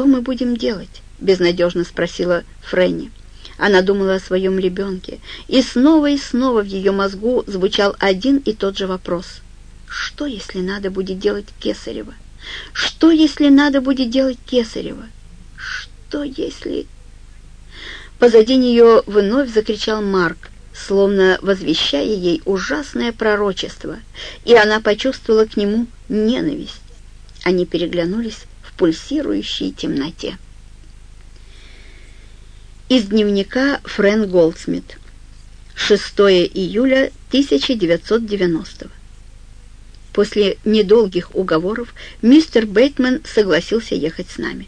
что мы будем делать?» — безнадежно спросила Фрэнни. Она думала о своем ребенке, и снова и снова в ее мозгу звучал один и тот же вопрос. «Что, если надо будет делать Кесарева? Что, если надо будет делать Кесарева? Что, если...» Позади нее вновь закричал Марк, словно возвещая ей ужасное пророчество, и она почувствовала к нему ненависть. Они переглянулись пульсирующей темноте. Из дневника Фрэн Голдсмит. 6 июля 1990 После недолгих уговоров мистер Бейтман согласился ехать с нами.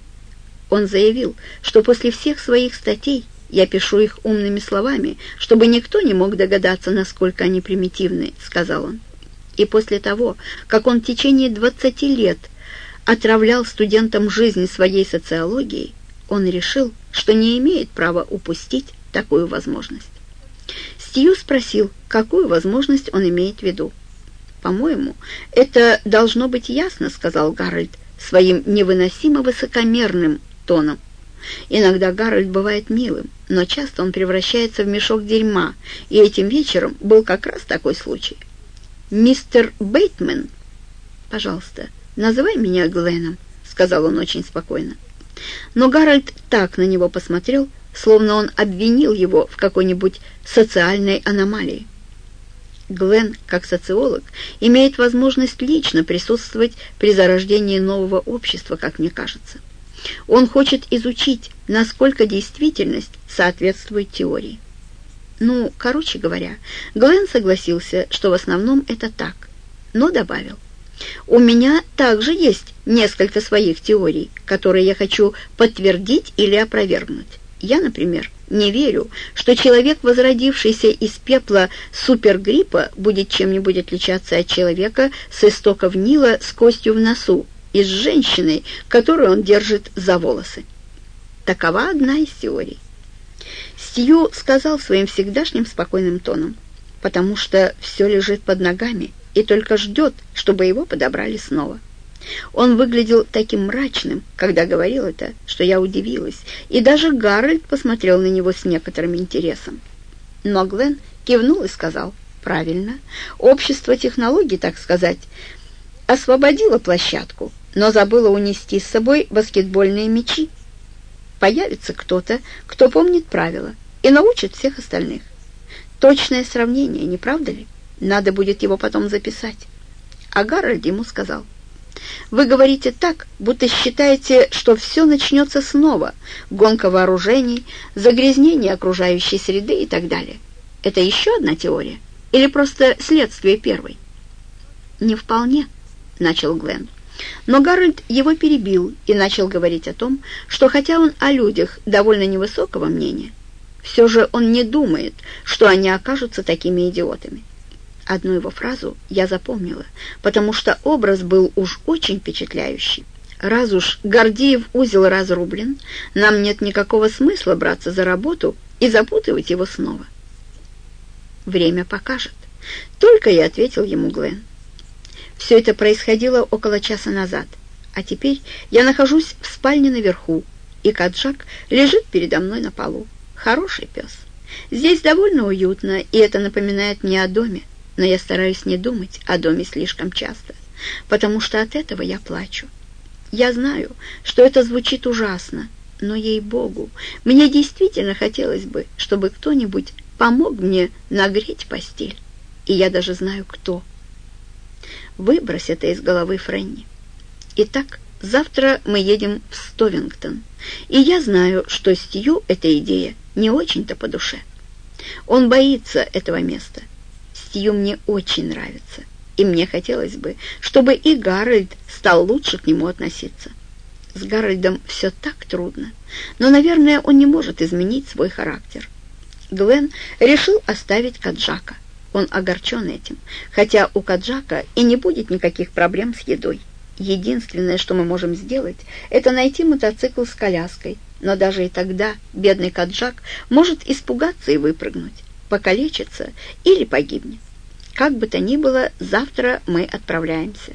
Он заявил, что после всех своих статей я пишу их умными словами, чтобы никто не мог догадаться, насколько они примитивны, сказал он. И после того, как он в течение 20 лет отравлял студентам жизнь своей социологией, он решил, что не имеет права упустить такую возможность. Стью спросил, какую возможность он имеет в виду. «По-моему, это должно быть ясно», — сказал Гарольд своим невыносимо высокомерным тоном. Иногда Гарольд бывает милым, но часто он превращается в мешок дерьма, и этим вечером был как раз такой случай. «Мистер Бейтмен?» «Пожалуйста, называй меня Гленном», — сказал он очень спокойно. Но Гарольд так на него посмотрел, словно он обвинил его в какой-нибудь социальной аномалии. Глен, как социолог, имеет возможность лично присутствовать при зарождении нового общества, как мне кажется. Он хочет изучить, насколько действительность соответствует теории. Ну, короче говоря, Глен согласился, что в основном это так, но добавил – у меня также есть несколько своих теорий, которые я хочу подтвердить или опровергнуть. Я, например, не верю, что человек, возродившийся из пепла супергриппа, будет чем-нибудь отличаться от человека с истоков Нила с костью в носу и с женщиной, которую он держит за волосы. Такова одна из теорий. Стью сказал своим всегдашним спокойным тоном, потому что все лежит под ногами, и только ждет, чтобы его подобрали снова. Он выглядел таким мрачным, когда говорил это, что я удивилась, и даже Гарольд посмотрел на него с некоторым интересом. Но Глен кивнул и сказал, «Правильно, общество технологий, так сказать, освободило площадку, но забыло унести с собой баскетбольные мячи. Появится кто-то, кто помнит правила и научит всех остальных. Точное сравнение, не правда ли?» Надо будет его потом записать. А Гарольд ему сказал, «Вы говорите так, будто считаете, что все начнется снова. Гонка вооружений, загрязнение окружающей среды и так далее. Это еще одна теория? Или просто следствие первой?» «Не вполне», — начал Глен. Но Гарольд его перебил и начал говорить о том, что хотя он о людях довольно невысокого мнения, все же он не думает, что они окажутся такими идиотами. Одну его фразу я запомнила, потому что образ был уж очень впечатляющий. Раз уж Гордиев узел разрублен, нам нет никакого смысла браться за работу и запутывать его снова. Время покажет. Только я ответил ему Глен. Все это происходило около часа назад, а теперь я нахожусь в спальне наверху, и Каджак лежит передо мной на полу. Хороший пес. Здесь довольно уютно, и это напоминает мне о доме, но я стараюсь не думать о доме слишком часто, потому что от этого я плачу. Я знаю, что это звучит ужасно, но, ей-богу, мне действительно хотелось бы, чтобы кто-нибудь помог мне нагреть постель, и я даже знаю, кто. Выбрось это из головы Фрэнни. Итак, завтра мы едем в Стовингтон, и я знаю, что Стью эта идея не очень-то по душе. Он боится этого места, Стью мне очень нравится, и мне хотелось бы, чтобы и Гарольд стал лучше к нему относиться. С Гарольдом все так трудно, но, наверное, он не может изменить свой характер. Глен решил оставить Каджака. Он огорчен этим, хотя у Каджака и не будет никаких проблем с едой. Единственное, что мы можем сделать, это найти мотоцикл с коляской, но даже и тогда бедный Каджак может испугаться и выпрыгнуть покалечится или погибнет. Как бы то ни было, завтра мы отправляемся.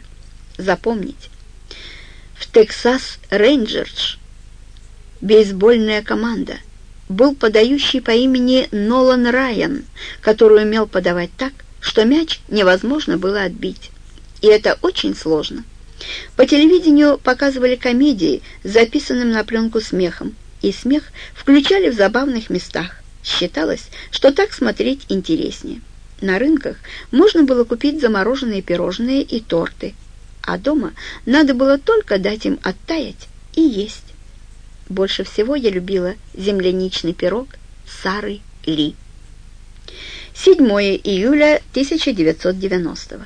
Запомните, в Тексас Рейнджерс бейсбольная команда. Был подающий по имени Нолан Райан, который умел подавать так, что мяч невозможно было отбить. И это очень сложно. По телевидению показывали комедии с записанным на пленку смехом, и смех включали в забавных местах. Считалось, что так смотреть интереснее. На рынках можно было купить замороженные пирожные и торты, а дома надо было только дать им оттаять и есть. Больше всего я любила земляничный пирог Сары Ли. 7 июля 1990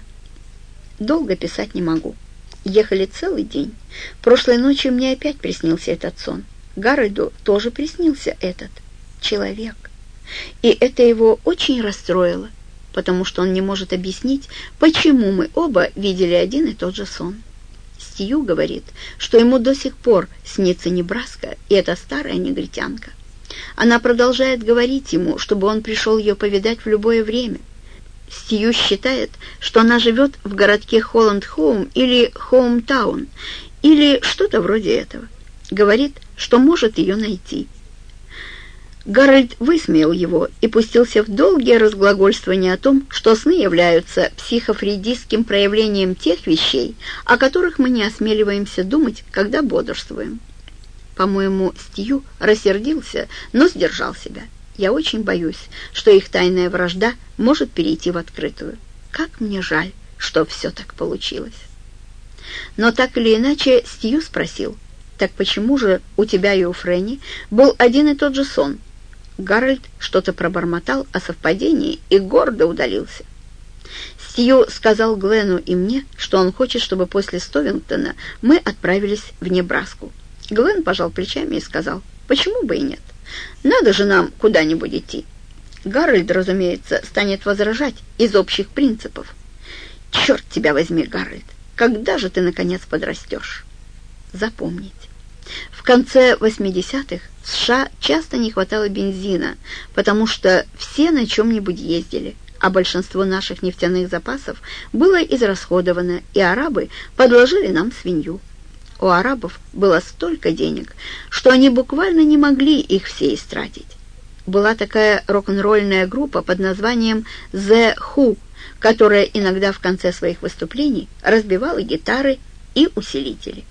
Долго писать не могу. Ехали целый день. Прошлой ночью мне опять приснился этот сон. Гарольду тоже приснился этот человек. И это его очень расстроило, потому что он не может объяснить, почему мы оба видели один и тот же сон. Стью говорит, что ему до сих пор снится Небраска и эта старая негритянка. Она продолжает говорить ему, чтобы он пришел ее повидать в любое время. Стью считает, что она живет в городке Холланд-Хоум или Хоумтаун, или что-то вроде этого. Говорит, что может ее найти. Гарольд высмеял его и пустился в долгие разглагольствования о том, что сны являются психофридистским проявлением тех вещей, о которых мы не осмеливаемся думать, когда бодрствуем. По-моему, Стью рассердился, но сдержал себя. Я очень боюсь, что их тайная вражда может перейти в открытую. Как мне жаль, что все так получилось. Но так или иначе Стью спросил, «Так почему же у тебя и у Фрэнни был один и тот же сон?» Гарольд что-то пробормотал о совпадении и гордо удалился. Стью сказал Глену и мне, что он хочет, чтобы после Стовингтона мы отправились в Небраску. Глен пожал плечами и сказал, почему бы и нет? Надо же нам куда-нибудь идти. Гарольд, разумеется, станет возражать из общих принципов. Черт тебя возьми, Гарольд, когда же ты, наконец, подрастешь? Запомнить. В конце 80-х США часто не хватало бензина, потому что все на чем-нибудь ездили, а большинство наших нефтяных запасов было израсходовано, и арабы подложили нам свинью. У арабов было столько денег, что они буквально не могли их все истратить. Была такая рок-н-ролльная группа под названием «The Who», которая иногда в конце своих выступлений разбивала гитары и усилители.